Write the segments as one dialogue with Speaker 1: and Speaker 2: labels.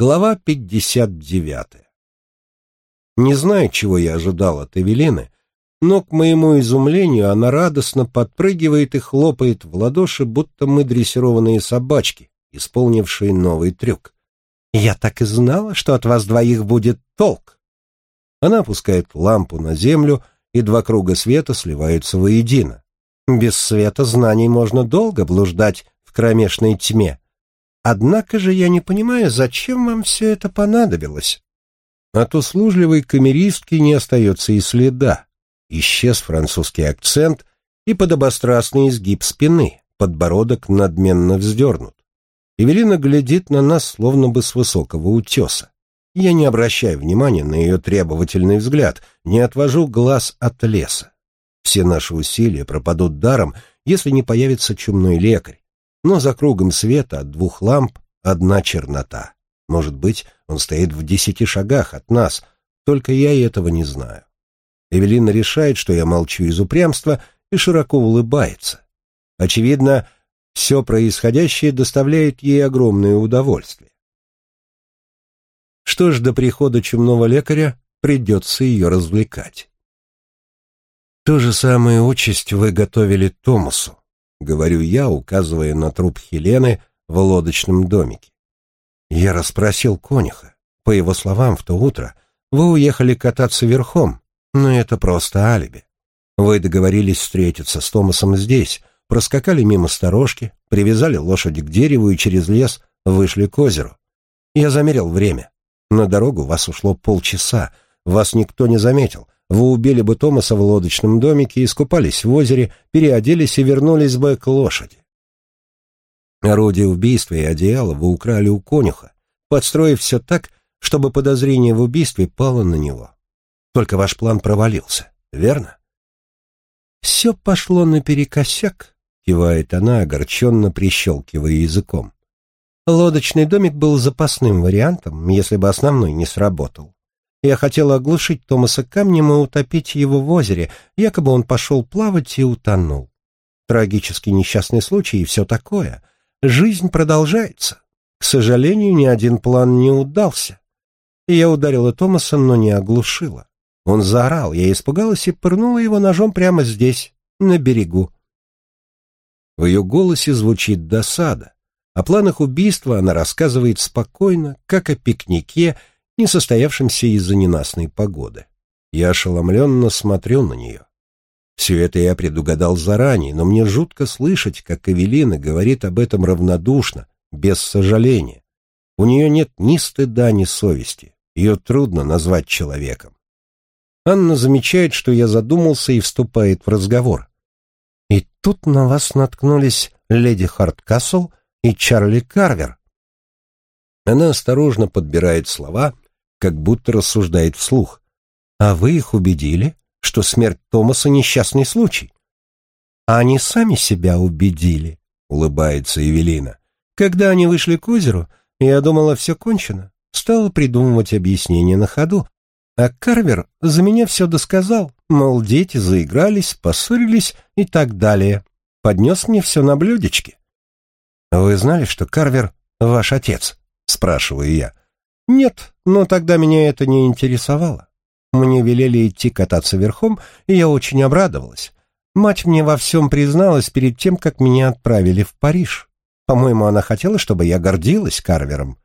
Speaker 1: Глава 59. Не знаю, чего я ожидал от Эвелины, но, к моему изумлению, она радостно подпрыгивает и хлопает в ладоши, будто мы дрессированные собачки, исполнившие новый трюк. «Я так и знала, что от вас двоих будет толк!» Она опускает лампу на землю, и два круга света сливаются воедино. Без света знаний можно долго блуждать в кромешной тьме. Однако же я не понимаю, зачем вам все это понадобилось. От услужливой камеристки не остается и следа. Исчез французский акцент и подобострастный изгиб спины, подбородок надменно вздернут. Эвелина глядит на нас, словно бы с высокого утеса. Я не обращаю внимания на ее требовательный взгляд, не отвожу глаз от леса. Все наши усилия пропадут даром, если не появится чумной лекарь. Но за кругом света от двух ламп одна чернота. Может быть, он стоит в десяти шагах от нас, только я и этого не знаю. Эвелина решает, что я молчу из упрямства, и широко улыбается. Очевидно, все происходящее доставляет ей огромное удовольствие. Что ж, до прихода чумного лекаря придется ее развлекать. То же самое участь вы готовили Томасу, говорю я, указывая на труп Хелены в лодочном домике. Я расспросил конюха. По его словам, в то утро вы уехали кататься верхом, но это просто алиби. Вы договорились встретиться с Томасом здесь, проскакали мимо сторожки, привязали лошади к дереву и через лес вышли к озеру. Я замерил время. На дорогу вас ушло полчаса, вас никто не заметил. Вы убили бы Томаса в лодочном домике, искупались в озере, переоделись и вернулись бы к лошади. Орудие убийства и одеяло вы украли у конюха, подстроив все так, чтобы подозрение в убийстве пало на него. Только ваш план провалился, верно? Все пошло наперекосяк, кивает она, огорченно прищелкивая языком. Лодочный домик был запасным вариантом, если бы основной не сработал. Я хотела оглушить Томаса камнем и утопить его в озере, якобы он пошел плавать и утонул. Трагический несчастный случай и все такое. Жизнь продолжается. К сожалению, ни один план не удался. Я ударила Томаса, но не оглушила. Он заорал, я испугалась и пырнула его ножом прямо здесь, на берегу. В ее голосе звучит досада. О планах убийства она рассказывает спокойно, как о пикнике, не состоявшемся из-за ненастной погоды. Я ошеломленно смотрю на нее. Все это я предугадал заранее, но мне жутко слышать, как Эвелина говорит об этом равнодушно, без сожаления. У нее нет ни стыда, ни совести. Ее трудно назвать человеком. Анна замечает, что я задумался и вступает в разговор. И тут на вас наткнулись леди Харткасл и Чарли Карвер. Она осторожно подбирает слова, как будто рассуждает вслух. А вы их убедили? что смерть Томаса — несчастный случай. А они сами себя убедили, — улыбается Евелина. Когда они вышли к озеру, я думала, все кончено. Стала придумывать объяснение на ходу. А Карвер за меня все досказал, мол, дети заигрались, поссорились и так далее. Поднес мне все на блюдечке. «Вы знали, что Карвер — ваш отец?» — спрашиваю я. «Нет, но тогда меня это не интересовало. Мне велели идти кататься верхом, и я очень обрадовалась. Мать мне во всем призналась перед тем, как меня отправили в Париж. По-моему, она хотела, чтобы я гордилась Карвером.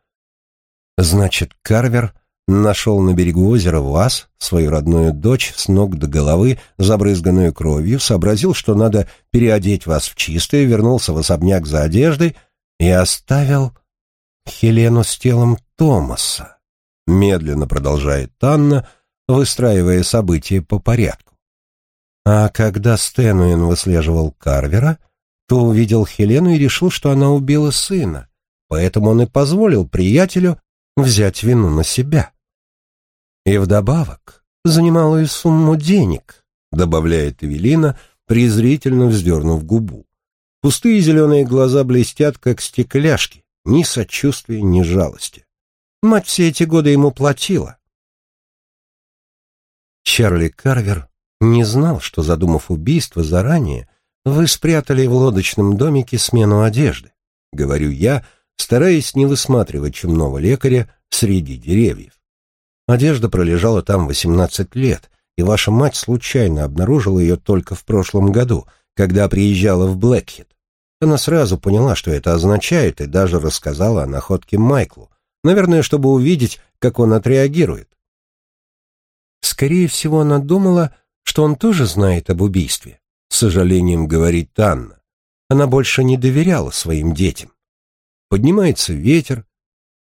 Speaker 1: Значит, Карвер нашел на берегу озера вас, свою родную дочь, с ног до головы, забрызганную кровью, сообразил, что надо переодеть вас в чистое, вернулся в особняк за одеждой и оставил Хелену с телом Томаса. Медленно продолжает Танна, выстраивая события по порядку. А когда Стэнуин выслеживал Карвера, то увидел Хелену и решил, что она убила сына, поэтому он и позволил приятелю взять вину на себя. И вдобавок за немалую сумму денег, добавляет Эвелина, презрительно вздернув губу. Пустые зеленые глаза блестят, как стекляшки, ни сочувствия, ни жалости. Мать все эти годы ему платила, Чарли Карвер не знал, что, задумав убийство заранее, вы спрятали в лодочном домике смену одежды. Говорю я, стараясь не высматривать чумного лекаря среди деревьев. Одежда пролежала там 18 лет, и ваша мать случайно обнаружила ее только в прошлом году, когда приезжала в Блэкхит. Она сразу поняла, что это означает, и даже рассказала о находке Майклу, наверное, чтобы увидеть, как он отреагирует. Скорее всего, она думала, что он тоже знает об убийстве, с сожалением говорит Танна. Она больше не доверяла своим детям. Поднимается ветер,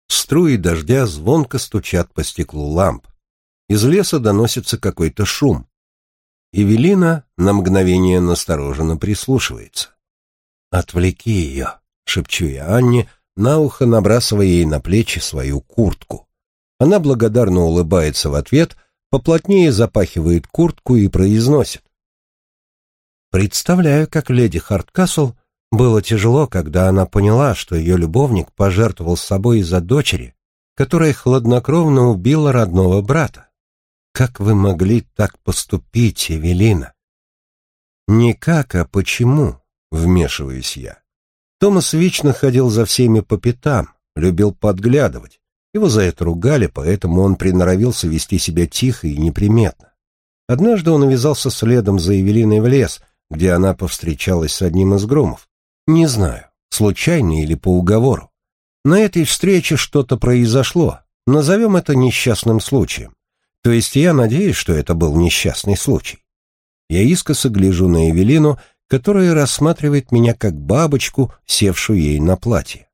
Speaker 1: струи дождя звонко стучат по стеклу ламп. Из леса доносится какой-то шум. Эвелина на мгновение настороженно прислушивается. «Отвлеки ее», — шепчу я Анне, на ухо набрасывая ей на плечи свою куртку. Она благодарно улыбается в ответ, поплотнее запахивает куртку и произносит. Представляю, как леди Харткасл было тяжело, когда она поняла, что ее любовник пожертвовал собой из-за дочери, которая хладнокровно убила родного брата. Как вы могли так поступить, Эвелина? Никак, а почему? Вмешиваюсь я. Томас вечно ходил за всеми по пятам, любил подглядывать. Его за это ругали, поэтому он приноровился вести себя тихо и неприметно. Однажды он увязался следом за Эвелиной в лес, где она повстречалась с одним из громов. Не знаю, случайно или по уговору. На этой встрече что-то произошло. Назовем это несчастным случаем. То есть я надеюсь, что это был несчастный случай. Я искоса гляжу на Эвелину, которая рассматривает меня как бабочку, севшую ей на платье.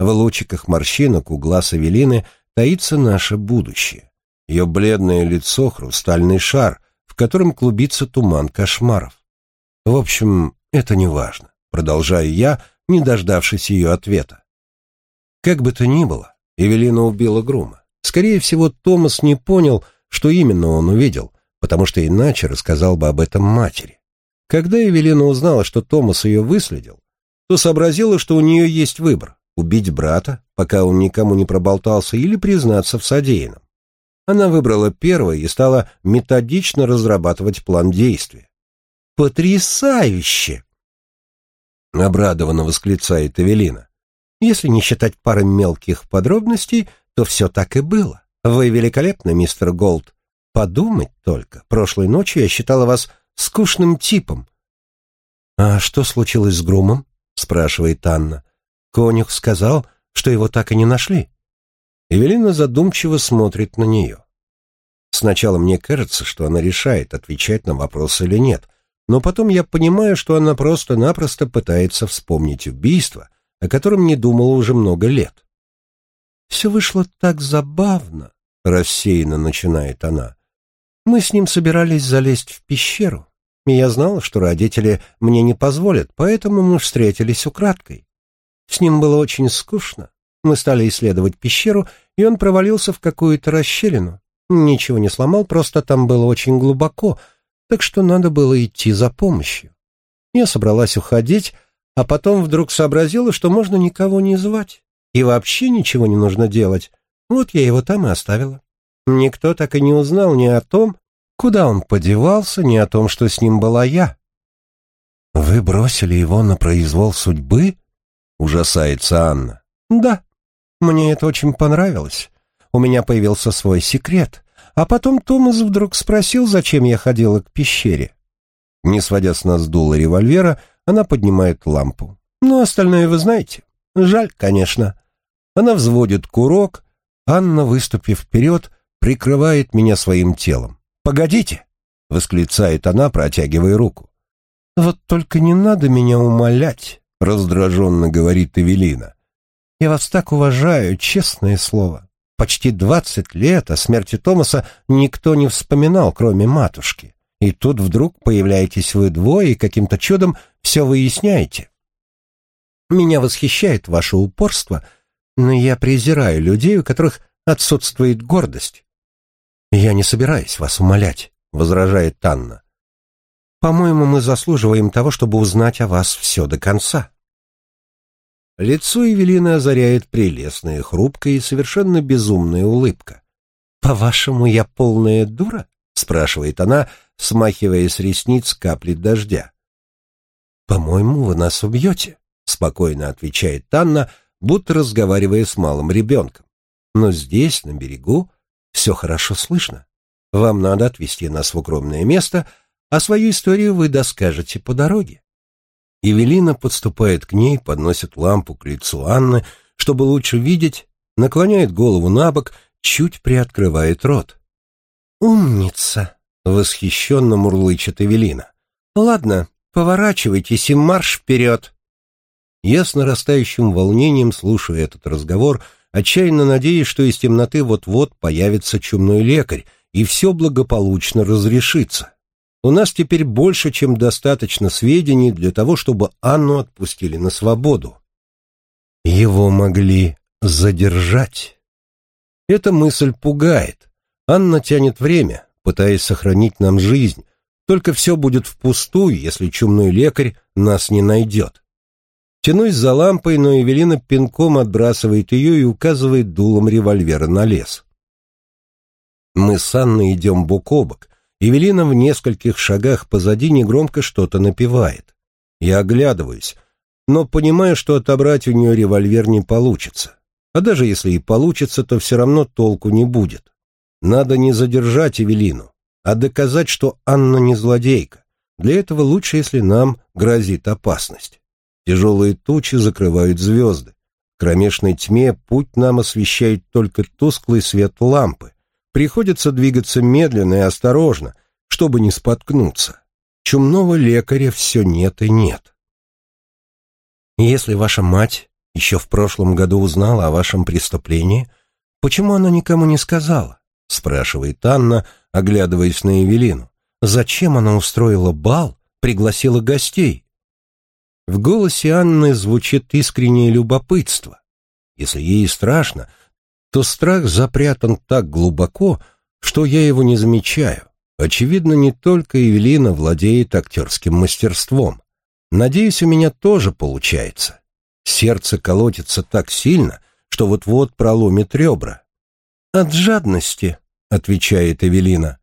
Speaker 1: В лучиках морщинок у глаз Эвелины таится наше будущее. Ее бледное лицо — хрустальный шар, в котором клубится туман кошмаров. В общем, это не важно, продолжаю я, не дождавшись ее ответа. Как бы то ни было, Эвелина убила Грума. Скорее всего, Томас не понял, что именно он увидел, потому что иначе рассказал бы об этом матери. Когда Эвелина узнала, что Томас ее выследил, то сообразила, что у нее есть выбор – убить брата, пока он никому не проболтался, или признаться в содеянном. Она выбрала первое и стала методично разрабатывать план действия. «Потрясающе!» Обрадованно восклицает Эвелина. «Если не считать пары мелких подробностей, то все так и было. Вы великолепны, мистер Голд. Подумать только, прошлой ночью я считала вас скучным типом. «А что случилось с Грумом?» — спрашивает Анна. Конюх сказал, что его так и не нашли. Эвелина задумчиво смотрит на нее. Сначала мне кажется, что она решает, отвечать на вопрос или нет, но потом я понимаю, что она просто-напросто пытается вспомнить убийство, о котором не думала уже много лет. «Все вышло так забавно», — рассеянно начинает она. Мы с ним собирались залезть в пещеру, и я знала, что родители мне не позволят, поэтому мы встретились украдкой. С ним было очень скучно. Мы стали исследовать пещеру, и он провалился в какую-то расщелину. Ничего не сломал, просто там было очень глубоко, так что надо было идти за помощью. Я собралась уходить, а потом вдруг сообразила, что можно никого не звать, и вообще ничего не нужно делать. Вот я его там и оставила. Никто так и не узнал ни о том, куда он подевался, ни о том, что с ним была я. «Вы бросили его на произвол судьбы?» — ужасается Анна. «Да, мне это очень понравилось. У меня появился свой секрет. А потом Томас вдруг спросил, зачем я ходила к пещере. Не сводя с нас дула револьвера, она поднимает лампу. Ну, остальное вы знаете. Жаль, конечно. Она взводит курок. Анна, выступив вперед, прикрывает меня своим телом. «Погодите!» — восклицает она, протягивая руку. «Вот только не надо меня умолять», — раздраженно говорит Эвелина. «Я вас так уважаю, честное слово. Почти двадцать лет о смерти Томаса никто не вспоминал, кроме матушки. И тут вдруг появляетесь вы двое и каким-то чудом все выясняете. Меня восхищает ваше упорство, но я презираю людей, у которых отсутствует гордость. «Я не собираюсь вас умолять», — возражает Танна. «По-моему, мы заслуживаем того, чтобы узнать о вас все до конца». Лицо Евелины озаряет прелестная, хрупкая и совершенно безумная улыбка. «По-вашему, я полная дура?» — спрашивает она, смахивая с ресниц капли дождя. «По-моему, вы нас убьете», — спокойно отвечает Танна, будто разговаривая с малым ребенком. но здесь, на берегу, все хорошо слышно. Вам надо отвезти нас в укромное место, а свою историю вы доскажете по дороге. Евелина подступает к ней, подносит лампу к лицу Анны, чтобы лучше видеть, наклоняет голову на бок, чуть приоткрывает рот. «Умница!» — восхищенно мурлычет Эвелина. «Ладно, поворачивайтесь и марш вперед!» Я с нарастающим волнением слушаю этот разговор, отчаянно надеясь, что из темноты вот-вот появится чумной лекарь, и все благополучно разрешится. У нас теперь больше, чем достаточно сведений для того, чтобы Анну отпустили на свободу. Его могли задержать. Эта мысль пугает. Анна тянет время, пытаясь сохранить нам жизнь. Только все будет впустую, если чумной лекарь нас не найдет. Тянусь за лампой, но Эвелина пинком отбрасывает ее и указывает дулом револьвера на лес. Мы с Анной идем бок о бок. Эвелина в нескольких шагах позади негромко что-то напевает. Я оглядываюсь, но понимаю, что отобрать у нее револьвер не получится. А даже если и получится, то все равно толку не будет. Надо не задержать Эвелину, а доказать, что Анна не злодейка. Для этого лучше, если нам грозит опасность. Тяжелые тучи закрывают звезды. В кромешной тьме путь нам освещает только тусклый свет лампы. Приходится двигаться медленно и осторожно, чтобы не споткнуться. Чумного лекаря все нет и нет. Если ваша мать еще в прошлом году узнала о вашем преступлении, почему она никому не сказала? спрашивает Анна, оглядываясь на Евелину. Зачем она устроила бал, пригласила гостей? В голосе Анны звучит искреннее любопытство. Если ей страшно, то страх запрятан так глубоко, что я его не замечаю. Очевидно, не только Евелина владеет актерским мастерством. Надеюсь, у меня тоже получается. Сердце колотится так сильно, что вот-вот проломит ребра. «От жадности», — отвечает Эвелина.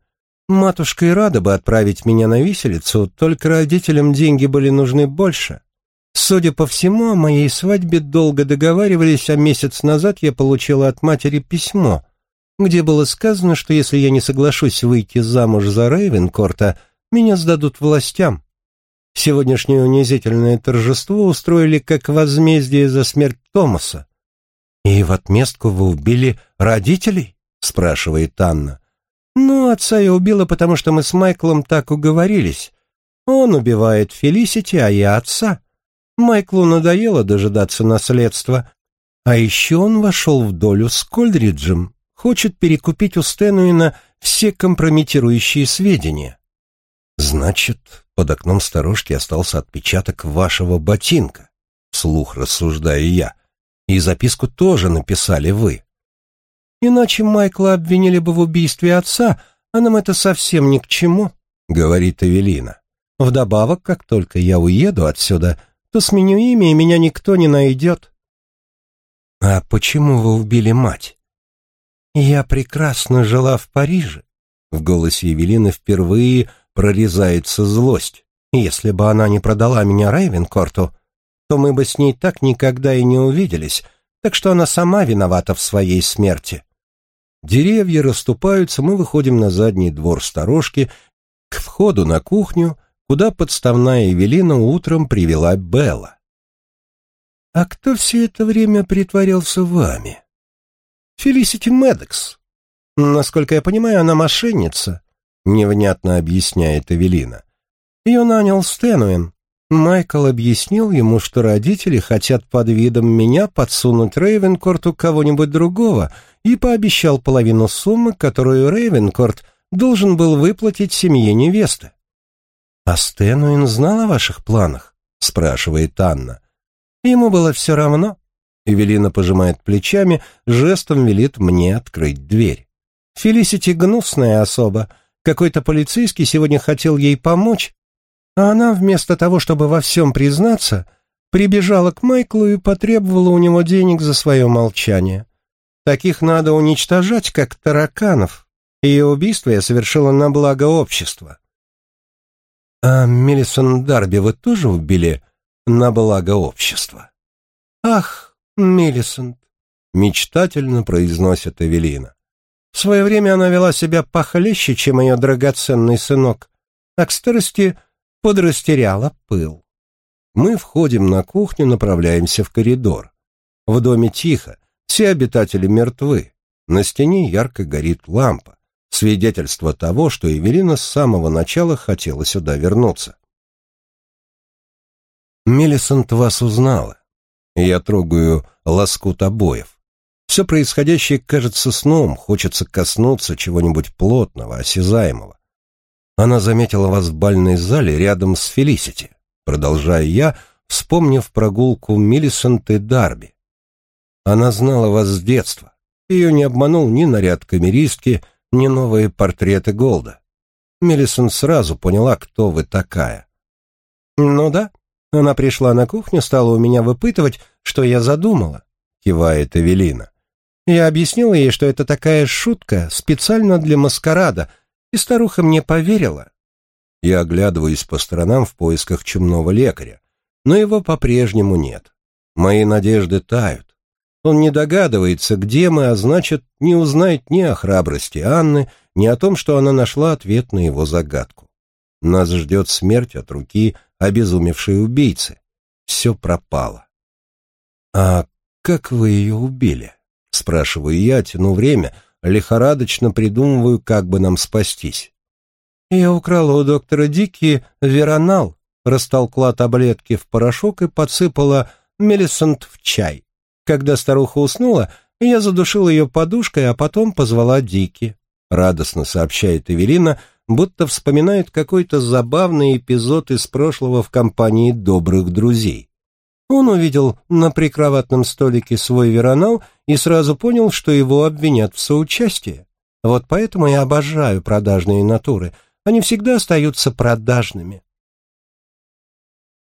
Speaker 1: «Матушка и рада бы отправить меня на виселицу, только родителям деньги были нужны больше. Судя по всему, о моей свадьбе долго договаривались, а месяц назад я получила от матери письмо, где было сказано, что если я не соглашусь выйти замуж за Рейвенкорта, меня сдадут властям. Сегодняшнее унизительное торжество устроили как возмездие за смерть Томаса. «И в отместку вы убили родителей?» — спрашивает Анна. «Ну, отца я убила, потому что мы с Майклом так уговорились. Он убивает Фелисити, а я отца. Майклу надоело дожидаться наследства. А еще он вошел в долю с Кольдриджем, хочет перекупить у Стэнуина все компрометирующие сведения. Значит, под окном сторожки остался отпечаток вашего ботинка, вслух рассуждаю я. И записку тоже написали вы. Иначе Майкла обвинили бы в убийстве отца, а нам это совсем ни к чему, говорит Эвелина. Вдобавок, как только я уеду отсюда, то сменю имя, и меня никто не найдет. А почему вы убили мать? Я прекрасно жила в Париже. В голосе Евелины впервые прорезается злость. Если бы она не продала меня Рейвенкорту, то мы бы с ней так никогда и не увиделись, так что она сама виновата в своей смерти. Деревья расступаются, мы выходим на задний двор сторожки, к входу на кухню, куда подставная Эвелина утром привела Белла. «А кто все это время притворялся вами?» «Фелисити Медекс. Насколько я понимаю, она мошенница», — невнятно объясняет Эвелина. «Ее нанял Стэнуин. Майкл объяснил ему, что родители хотят под видом меня подсунуть Рейвенкорту кого-нибудь другого, и пообещал половину суммы, которую Рейвенкорт должен был выплатить семье невесты. «А Стэнуин знал о ваших планах?» — спрашивает Анна. Ему было все равно. Эвелина пожимает плечами, жестом велит мне открыть дверь. Фелисити гнусная особа. Какой-то полицейский сегодня хотел ей помочь, а она вместо того, чтобы во всем признаться, прибежала к Майклу и потребовала у него денег за свое молчание. Таких надо уничтожать, как тараканов. Ее убийство я совершила на благо общества. «А Мелисон Дарби вы тоже убили на благо общества?» «Ах, Мелисент, — мечтательно произносит Эвелина. В свое время она вела себя похлеще, чем ее драгоценный сынок, а к старости подрастеряла пыл. Мы входим на кухню, направляемся в коридор. В доме тихо, все обитатели мертвы. На стене ярко горит лампа, свидетельство того, что Евелина с самого начала хотела сюда вернуться. Мелисант вас узнала. Я трогаю лоскут обоев. Все происходящее кажется сном, хочется коснуться чего-нибудь плотного, осязаемого. Она заметила вас в бальной зале рядом с Фелисити, продолжая я, вспомнив прогулку Миллисант и Дарби. Она знала вас с детства. Ее не обманул ни наряд камеристки, ни новые портреты Голда. Миллисант сразу поняла, кто вы такая. «Ну да», она пришла на кухню, стала у меня выпытывать, что я задумала, кивает Эвелина. Я объяснила ей, что это такая шутка, специально для маскарада, и старуха мне поверила. Я оглядываюсь по сторонам в поисках чумного лекаря, но его по-прежнему нет. Мои надежды тают. Он не догадывается, где мы, а значит, не узнает ни о храбрости Анны, ни о том, что она нашла ответ на его загадку. Нас ждет смерть от руки обезумевшей убийцы. Все пропало. «А как вы ее убили?» — спрашиваю я, тяну время, лихорадочно придумываю, как бы нам спастись. Я украла у доктора Дики веронал, растолкла таблетки в порошок и подсыпала мелисант в чай. Когда старуха уснула, я задушил ее подушкой, а потом позвала Дики. Радостно сообщает Эвелина, будто вспоминает какой-то забавный эпизод из прошлого в компании добрых друзей. Он увидел на прикроватном столике свой веронал и сразу понял, что его обвинят в соучастии. Вот поэтому я обожаю продажные натуры. Они всегда остаются продажными.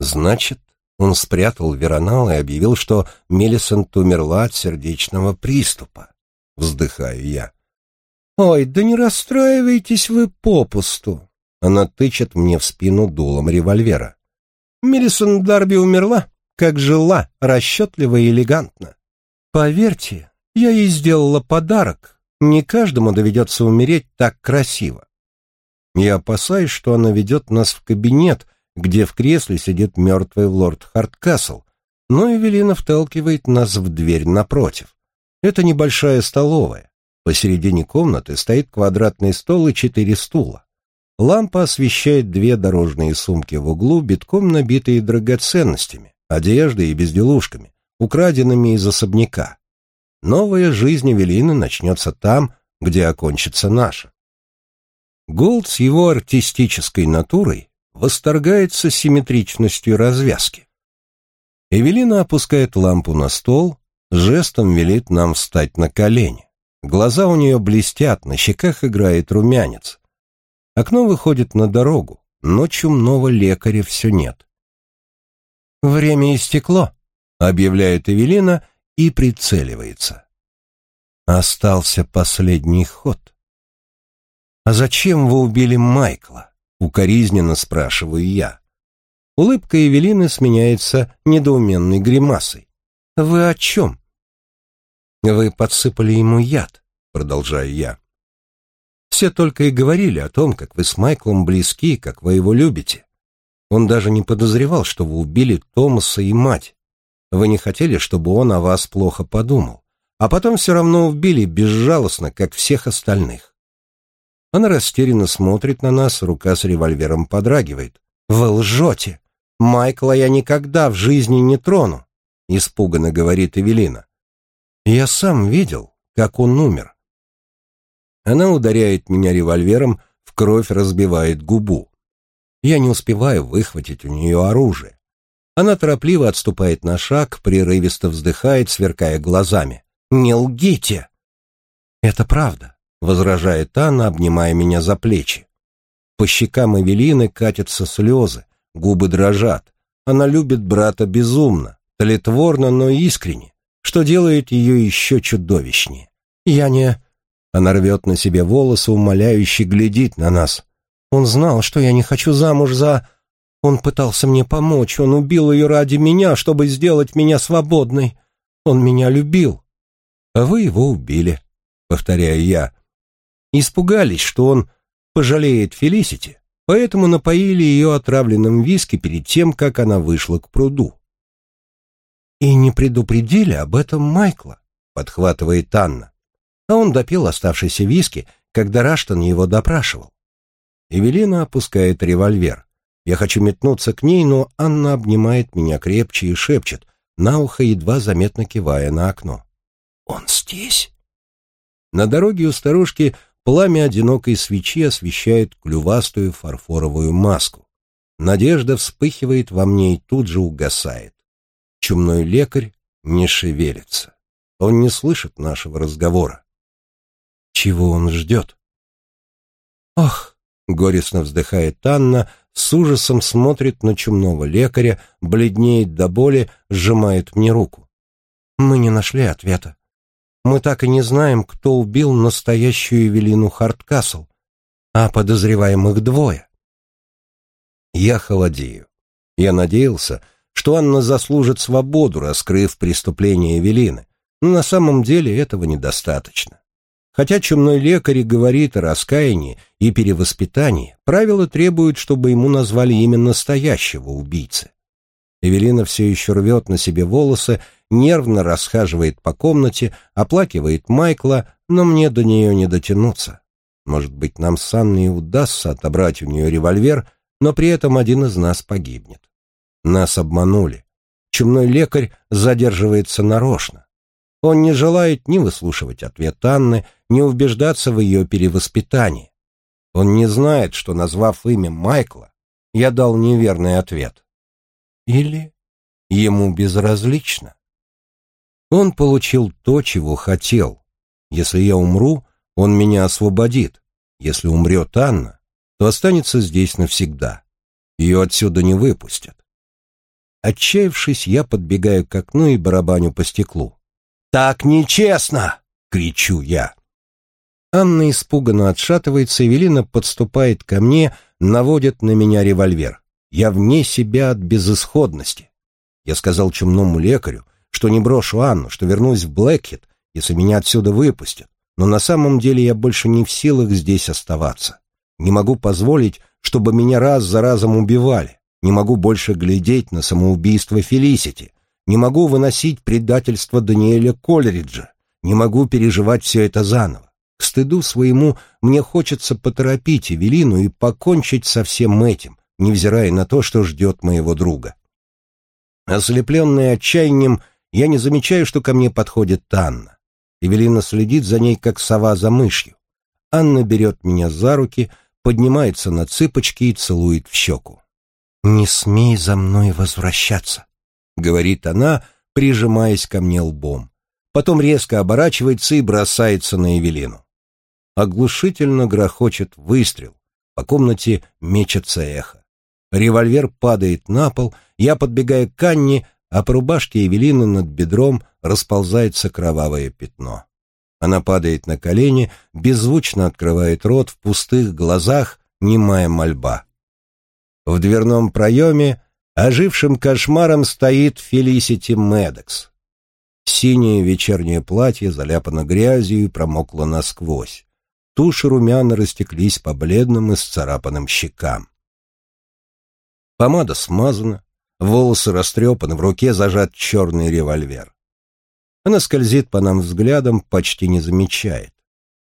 Speaker 1: Значит, он спрятал веронал и объявил, что Мелисант умерла от сердечного приступа. Вздыхаю я. «Ой, да не расстраивайтесь вы попусту!» Она тычет мне в спину дулом револьвера. Мелисон Дарби умерла, как жила, расчетливо и элегантно. Поверьте, я ей сделала подарок. Не каждому доведется умереть так красиво. Я опасаюсь, что она ведет нас в кабинет, где в кресле сидит мертвый лорд Харткасл, но Эвелина вталкивает нас в дверь напротив. Это небольшая столовая. Посередине комнаты стоит квадратный стол и четыре стула. Лампа освещает две дорожные сумки в углу, битком набитые драгоценностями, одеждой и безделушками, украденными из особняка. Новая жизнь Эвелины начнется там, где окончится наша. Голд с его артистической натурой восторгается симметричностью развязки. Эвелина опускает лампу на стол, жестом велит нам встать на колени. Глаза у нее блестят, на щеках играет румянец. Окно выходит на дорогу, но чумного лекаря все нет. «Время истекло», — объявляет Эвелина и прицеливается. Остался последний ход. «А зачем вы убили Майкла?» — укоризненно спрашиваю я. Улыбка Эвелины сменяется недоуменной гримасой. «Вы о чем?» Вы подсыпали ему яд, продолжаю я. Все только и говорили о том, как вы с Майклом близки, как вы его любите. Он даже не подозревал, что вы убили Томаса и мать. Вы не хотели, чтобы он о вас плохо подумал. А потом все равно убили безжалостно, как всех остальных. Она растерянно смотрит на нас, рука с револьвером подрагивает. «Вы лжете! Майкла я никогда в жизни не трону!» Испуганно говорит Эвелина. Я сам видел, как он умер. Она ударяет меня револьвером, в кровь разбивает губу. Я не успеваю выхватить у нее оружие. Она торопливо отступает на шаг, прерывисто вздыхает, сверкая глазами. «Не лгите!» «Это правда», — возражает Анна, обнимая меня за плечи. По щекам Эвелины катятся слезы, губы дрожат. Она любит брата безумно, тлетворно, но искренне что делает ее еще чудовищнее. Я не... Она рвет на себе волосы, умоляюще глядит на нас. Он знал, что я не хочу замуж за... Он пытался мне помочь, он убил ее ради меня, чтобы сделать меня свободной. Он меня любил. а вы его убили, повторяю я. Испугались, что он пожалеет Фелисити, поэтому напоили ее отравленным виски перед тем, как она вышла к пруду. «И не предупредили об этом Майкла», — подхватывает Анна. А он допил оставшийся виски, когда Раштон его допрашивал. Эвелина опускает револьвер. Я хочу метнуться к ней, но Анна обнимает меня крепче и шепчет, на ухо едва заметно кивая на окно. «Он здесь?» На дороге у старушки пламя одинокой свечи освещает клювастую фарфоровую маску. Надежда вспыхивает во мне и тут же угасает. Чумной лекарь не шевелится. Он не слышит нашего разговора. Чего он ждет? «Ах!» — горестно вздыхает Анна, с ужасом смотрит на чумного лекаря, бледнеет до боли, сжимает мне руку. «Мы не нашли ответа. Мы так и не знаем, кто убил настоящую Эвелину Харткасл, а подозреваемых двое». Я холодею. Я надеялся, что Анна заслужит свободу, раскрыв преступление Эвелины, но на самом деле этого недостаточно. Хотя чумной лекарь говорит о раскаянии и перевоспитании, правила требуют, чтобы ему назвали имя настоящего убийцы. Эвелина все еще рвет на себе волосы, нервно расхаживает по комнате, оплакивает Майкла, но мне до нее не дотянуться. Может быть, нам с Анной удастся отобрать у нее револьвер, но при этом один из нас погибнет. Нас обманули. Чумной лекарь задерживается нарочно. Он не желает ни выслушивать ответ Анны, ни убеждаться в ее перевоспитании. Он не знает, что, назвав имя Майкла, я дал неверный ответ. Или ему безразлично. Он получил то, чего хотел. Если я умру, он меня освободит. Если умрет Анна, то останется здесь навсегда. Ее отсюда не выпустят. Отчаявшись, я подбегаю к окну и барабаню по стеклу. «Так нечестно!» — кричу я. Анна испуганно отшатывается, Эвелина подступает ко мне, наводит на меня револьвер. Я вне себя от безысходности. Я сказал чумному лекарю, что не брошу Анну, что вернусь в Блэкхит, если меня отсюда выпустят. Но на самом деле я больше не в силах здесь оставаться. Не могу позволить, чтобы меня раз за разом убивали. Не могу больше глядеть на самоубийство Фелисити. Не могу выносить предательство Даниэля Колериджа. Не могу переживать все это заново. К стыду своему мне хочется поторопить Эвелину и покончить со всем этим, невзирая на то, что ждет моего друга. Ослепленный отчаянием, я не замечаю, что ко мне подходит Анна. Эвелина следит за ней, как сова за мышью. Анна берет меня за руки, поднимается на цыпочки и целует в щеку. «Не смей за мной возвращаться», — говорит она, прижимаясь ко мне лбом. Потом резко оборачивается и бросается на Эвелину. Оглушительно грохочет выстрел. По комнате мечется эхо. Револьвер падает на пол, я подбегаю к Анне, а по рубашке Эвелины над бедром расползается кровавое пятно. Она падает на колени, беззвучно открывает рот, в пустых глазах немая мольба. В дверном проеме Ожившим кошмаром стоит Фелисити Медекс. Синее вечернее платье заляпано грязью и промокло насквозь. Туши румяна растеклись по бледным и сцарапанным щекам. Помада смазана, волосы растрепаны, в руке зажат черный револьвер. Она скользит по нам взглядом, почти не замечает.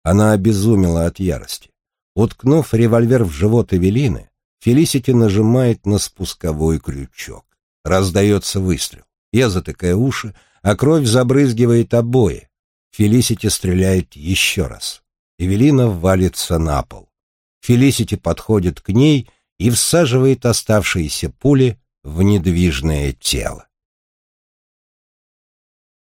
Speaker 1: Она обезумела от ярости. Уткнув револьвер в живот Эвелины, Фелисити нажимает на спусковой крючок. Раздается выстрел. Я затыкаю уши, а кровь забрызгивает обои. Фелисити стреляет еще раз. Эвелина валится на пол. Фелисити подходит к ней и всаживает оставшиеся пули в недвижное тело.